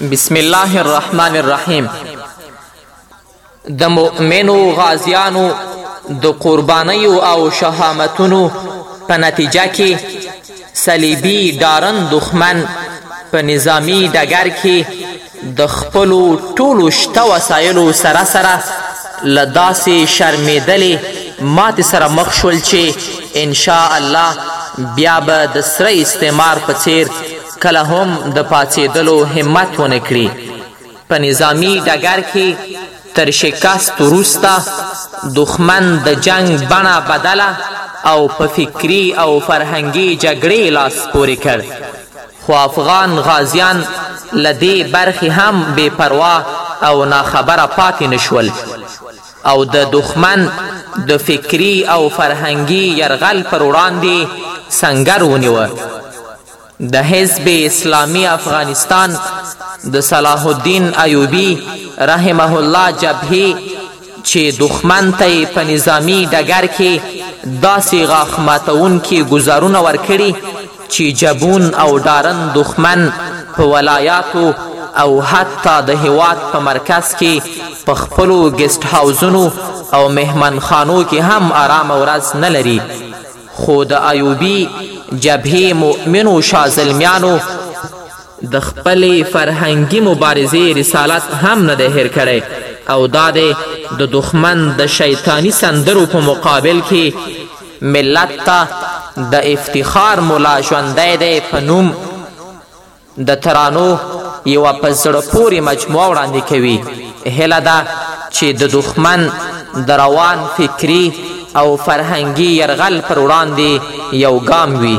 بسم الله الرحمن الرحیم د مؤمنو غازیانو د قربانیو او شهامتونو په نتیجه کې صلیبي ډارن دښمن په نظامی ډګر کې د خپلو ټولو شته وسایلو سره سره له داسې شرمېدلې ماتې سره مخ شول چې ان شاء الله بیا به د سره استعمار په څېر کله هم د پاڅېدلو همت ونه کړي. په نظامي ډګر کې تر شکست وروسته دښمن د جنګ بڼه بدله او په فکري او فرهنګي جګړې یې لاس پورې کړ. خو افغان غازیان له دې برخې هم بې پروا او ناخبره پاتې نه شول او د دښمن د فکري او فرهنګي یرغل پر وړاندې سنګر ونیوه. د حزب اسلامي افغانستان د صلاح الدین ایوبي رحمه الله جبهې چې دښمن ته یې په نظامي ډګر کې داسې غاښ ماتوونکي ګوزارونه ورکړي چې جبون او ډارن دښمن په ولایاتو او حتی د هېواد په مرکز کې په خپلو ګېسټ هاوزونو او مهمانخانو کې هم ارامه ورځ نه لري. خو د ایوبي جبهې مؤمنو شاه زلمیانو د خپلې فرهنګي مبارزې رسالت هم نه دی هېر کړی او دا دی د دښمن د شیطاني سندرو په مقابل کې ملت ته د افتخار ملا ژوندی دی په نوم د ترانو یوه په زړه پورې مجموعه وړاندې کوي هیله ده چې د دښمن د روان فکري او فرهنګي یرغل پر وړاندې یو ګام وي.